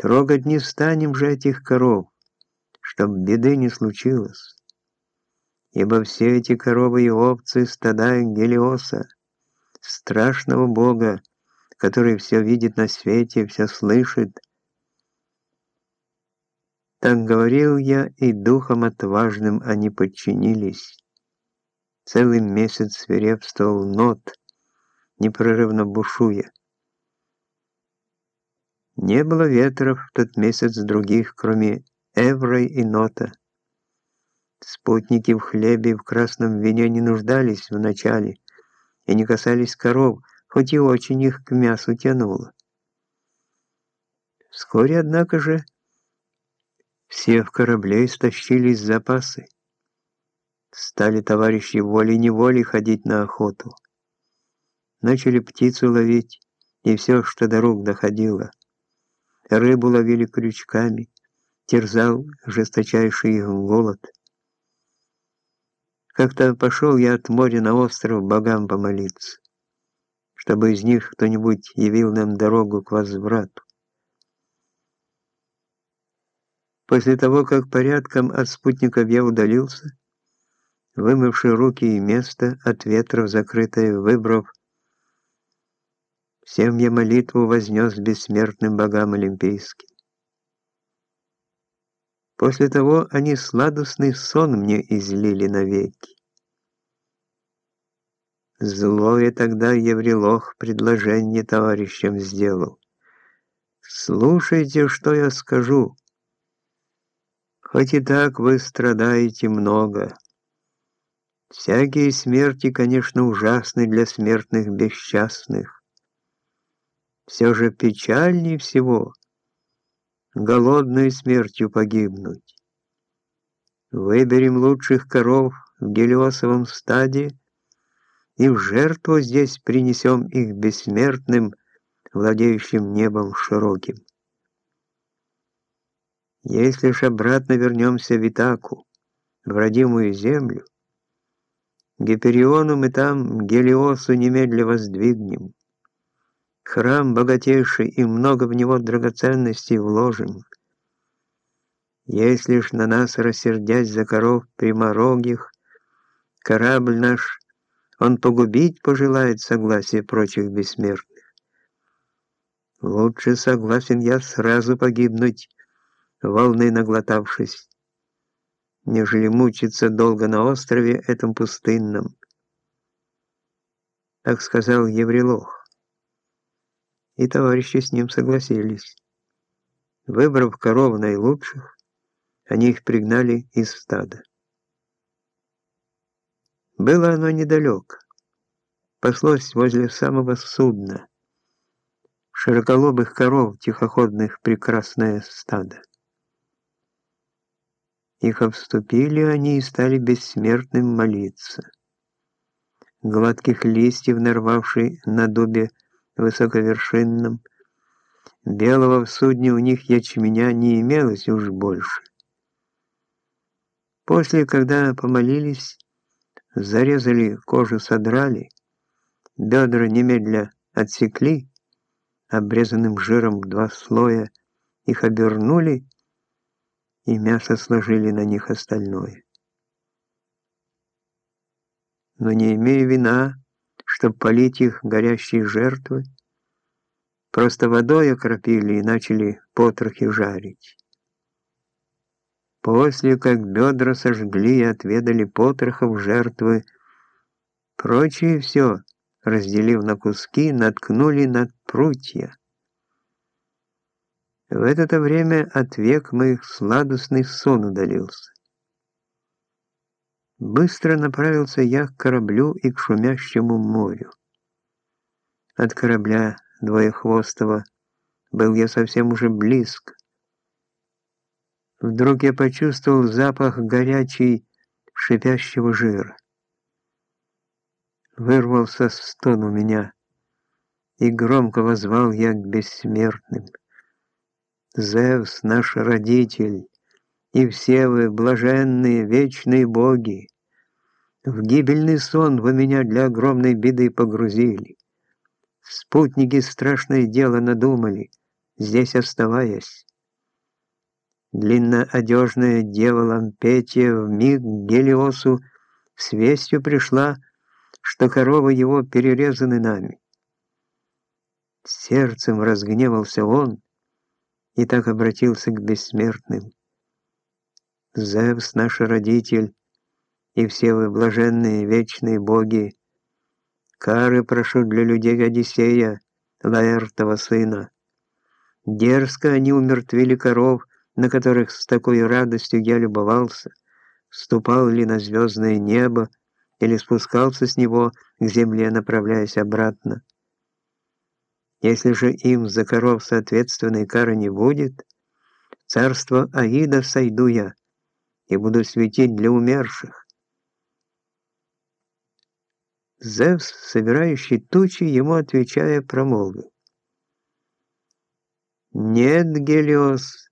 Трогать не станем же этих коров, чтоб беды не случилось. Ибо все эти коровы и овцы стада Гелиоса, страшного бога, который все видит на свете, все слышит. Так говорил я, и духом отважным они подчинились. Целый месяц свирепствовал нот, непрерывно бушуя. Не было ветров в тот месяц других, кроме Эврой и Нота. Спутники в хлебе и в красном вине не нуждались вначале и не касались коров, хоть и очень их к мясу тянуло. Вскоре, однако же, все в корабле истощились запасы. Стали товарищи волей-неволей ходить на охоту. Начали птицу ловить и все, что до рук доходило. Рыбу ловили крючками, терзал жесточайший голод. Как-то пошел я от моря на остров богам помолиться, чтобы из них кто-нибудь явил нам дорогу к возврату. После того, как порядком от спутников я удалился, вымывши руки и место от ветров закрытое, выбрав Всем я молитву вознес бессмертным богам олимпийским. После того они сладостный сон мне излили навеки. Злое тогда Еврелох предложение товарищам сделал. Слушайте, что я скажу. Хоть и так вы страдаете много. Всякие смерти, конечно, ужасны для смертных бесчастных все же печальней всего голодной смертью погибнуть. Выберем лучших коров в Гелиосовом стаде и в жертву здесь принесем их бессмертным, владеющим небом широким. Если ж обратно вернемся в Итаку, в родимую землю, Гипериону мы там Гелиосу немедля воздвигнем. Храм богатейший, и много в него драгоценностей вложим. Если ж на нас, рассердясь за коров пряморогих, корабль наш, он погубить пожелает согласие прочих бессмертных. Лучше согласен я сразу погибнуть, волны наглотавшись, нежели мучиться долго на острове этом пустынном. Так сказал Еврелох и товарищи с ним согласились. Выбрав коров наилучших, они их пригнали из стада. Было оно недалеко. Паслось возле самого судна. Широколобых коров, тихоходных, прекрасное стадо. Их обступили они и стали бессмертным молиться. Гладких листьев, нарвавший на дубе, высоковершинном. Белого в судне у них ячменя не имелось уж больше. После, когда помолились, зарезали, кожу содрали, бедра немедля отсекли, обрезанным жиром два слоя, их обернули, и мясо сложили на них остальное. Но не имея вина, чтобы полить их горящие жертвы, просто водой окропили и начали потрохи жарить. После, как бедра сожгли и отведали потрохов жертвы, прочее все, разделив на куски, наткнули над прутья. В это время от век моих сладостный сон удалился. Быстро направился я к кораблю и к шумящему морю. От корабля двоехвостого был я совсем уже близко. Вдруг я почувствовал запах горячей, шипящего жира. Вырвался стон у меня, и громко возвал я к бессмертным. «Зевс, наш родитель, и все вы, блаженные, вечные боги, в гибельный сон вы меня для огромной беды погрузили. Спутники страшное дело надумали, здесь оставаясь. Длинноодежная дева Лампетия вмиг Гелиосу с вестью пришла, что коровы его перерезаны нами. Сердцем разгневался он и так обратился к бессмертным. Зевс, наш родитель, и все вы блаженные вечные боги, кары прошу для людей Одиссея, Лаэртова сына. Дерзко они умертвили коров, на которых с такой радостью я любовался, ступал ли на звездное небо или спускался с него к земле, направляясь обратно. Если же им за коров соответственной кары не будет, царство Аида сойду я и буду светить для умерших. Зевс, собирающий тучи, ему отвечая, промолвил. «Нет, Гелиос,